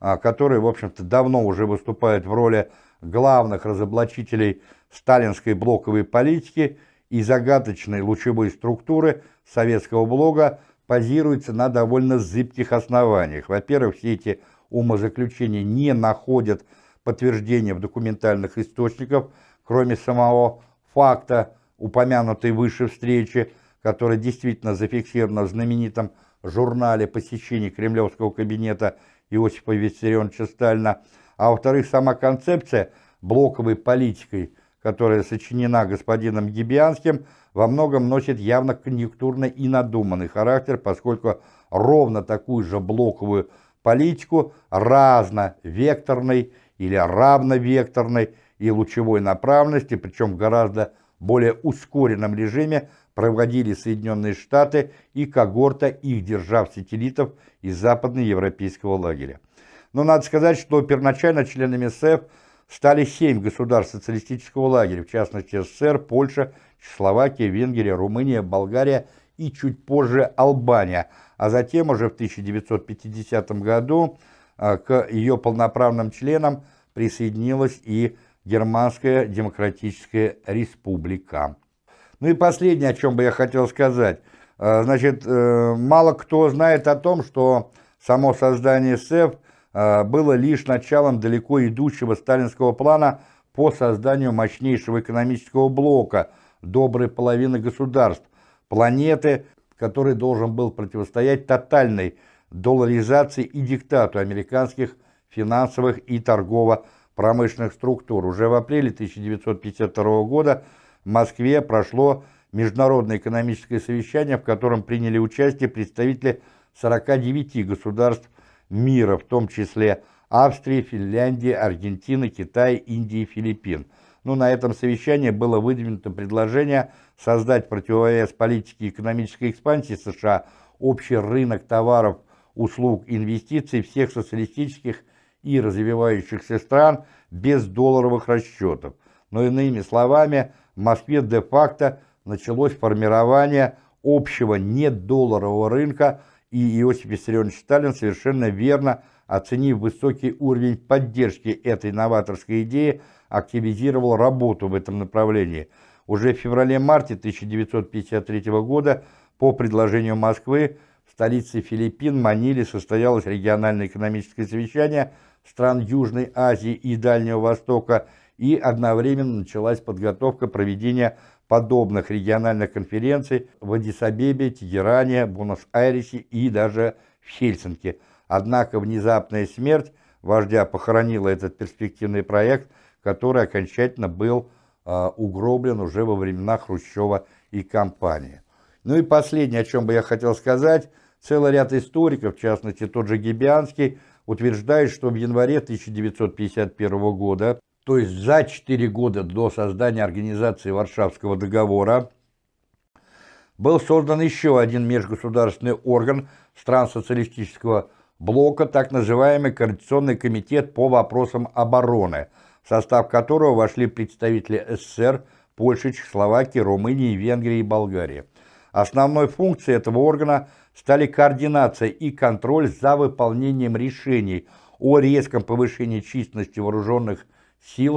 а, которые, в общем-то, давно уже выступают в роли главных разоблачителей сталинской блоковой политики и загадочной лучевой структуры советского блога, базируется на довольно зыбких основаниях. Во-первых, все эти умозаключения не находят подтверждения в документальных источниках, кроме самого факта упомянутой выше встречи, которая действительно зафиксирована в знаменитом журнале посещений кремлевского кабинета Иосифа Виссарионовича Сталина, а во-вторых, сама концепция блоковой политикой, которая сочинена господином Гибианским, во многом носит явно конъюнктурный и надуманный характер, поскольку ровно такую же блоковую политику разновекторной или равновекторной и лучевой направленности, причем в гораздо более ускоренном режиме, проводили Соединенные Штаты и когорта их держав-сателлитов из западноевропейского лагеря. Но надо сказать, что первоначально членами СЭФ стали семь государств социалистического лагеря, в частности СССР, Польша, Чехословакия, Венгрия, Румыния, Болгария и чуть позже Албания, а затем уже в 1950 году а, к ее полноправным членам присоединилась и Германская Демократическая Республика. Ну и последнее, о чем бы я хотел сказать. А, значит, э, мало кто знает о том, что само создание СЭФ было лишь началом далеко идущего сталинского плана по созданию мощнейшего экономического блока доброй половины государств, планеты, который должен был противостоять тотальной долларизации и диктату американских финансовых и торгово-промышленных структур. Уже в апреле 1952 года в Москве прошло международное экономическое совещание, в котором приняли участие представители 49 государств мира, в том числе Австрии, Финляндии, Аргентины, Китая, Индии и Филиппин. Ну, на этом совещании было выдвинуто предложение создать противовес политике экономической экспансии США общий рынок товаров, услуг, инвестиций всех социалистических и развивающихся стран без долларовых расчетов. Но иными словами, в Москве де-факто началось формирование общего недолларового рынка, и Иосиф Виссарионович Сталин совершенно верно, оценив высокий уровень поддержки этой новаторской идеи, активизировал работу в этом направлении. Уже в феврале-марте 1953 года по предложению Москвы в столице Филиппин, Маниле, состоялось региональное экономическое совещание стран Южной Азии и Дальнего Востока, и одновременно началась подготовка проведения подобных региональных конференций в Адисабебе, Тегеране, Буэнос-Айресе и даже в Хельсинки. Однако внезапная смерть вождя похоронила этот перспективный проект, который окончательно был э, угроблен уже во времена Хрущева и компании. Ну и последнее, о чем бы я хотел сказать, целый ряд историков, в частности тот же Гибианский, утверждает, что в январе 1951 года то есть за 4 года до создания организации Варшавского договора, был создан еще один межгосударственный орган стран социалистического блока, так называемый Координационный комитет по вопросам обороны, в состав которого вошли представители СССР, Польши, Чехословакии, Румынии, Венгрии и Болгарии. Основной функцией этого органа стали координация и контроль за выполнением решений о резком повышении численности вооруженных сил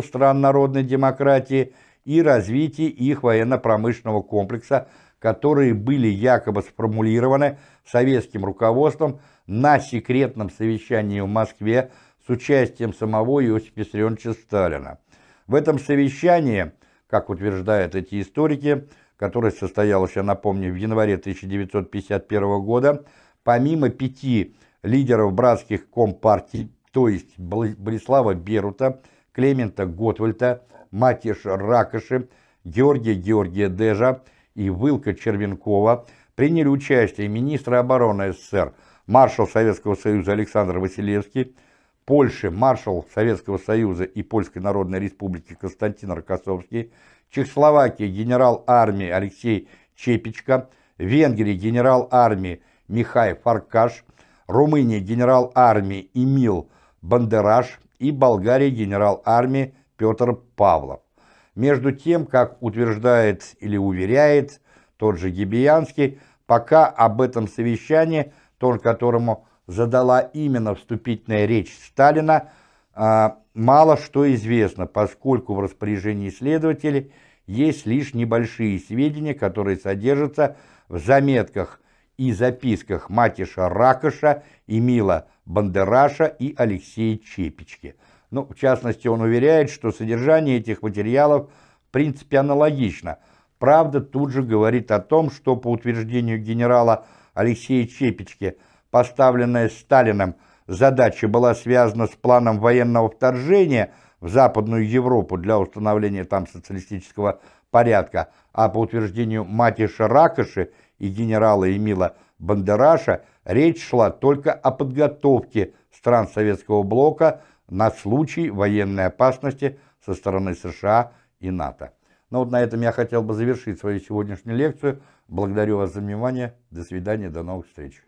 стран народной демократии и развитии их военно-промышленного комплекса, которые были якобы сформулированы советским руководством на секретном совещании в Москве с участием самого Иосифа Виссарионовича Сталина. В этом совещании, как утверждают эти историки, которое состоялось, я напомню, в январе 1951 года, помимо пяти лидеров братских компартий, то есть Борислава Берута, Клемента Готвальта, Матиша Ракоши, Георгия Георгия Дежа и Вылка Червенкова, приняли участие министры обороны СССР, маршал Советского Союза Александр Василевский, Польши маршал Советского Союза и Польской Народной Республики Константин Рокоссовский, Чехословакии генерал армии Алексей Чепичка, Венгрии генерал армии Михай Фаркаш, Румынии генерал армии Эмил Бандераш и Болгарии генерал армии Петр Павлов. Между тем, как утверждает или уверяет тот же Гибиянский, пока об этом совещании, тон которому задала именно вступительная речь Сталина, а, мало что известно, поскольку в распоряжении исследователей есть лишь небольшие сведения, которые содержатся в заметках и записках Матиша Ракоша, Эмила Бандераша и Алексея Чепички. Ну, в частности, он уверяет, что содержание этих материалов в принципе аналогично. Правда, тут же говорит о том, что по утверждению генерала Алексея Чепички – поставленная Сталиным задача была связана с планом военного вторжения в Западную Европу для установления там социалистического порядка, а по утверждению Матиша Ракоши и генерала Эмила Бандераша речь шла только о подготовке стран Советского Блока на случай военной опасности со стороны США и НАТО. Ну вот на этом я хотел бы завершить свою сегодняшнюю лекцию. Благодарю вас за внимание. До свидания, до новых встреч.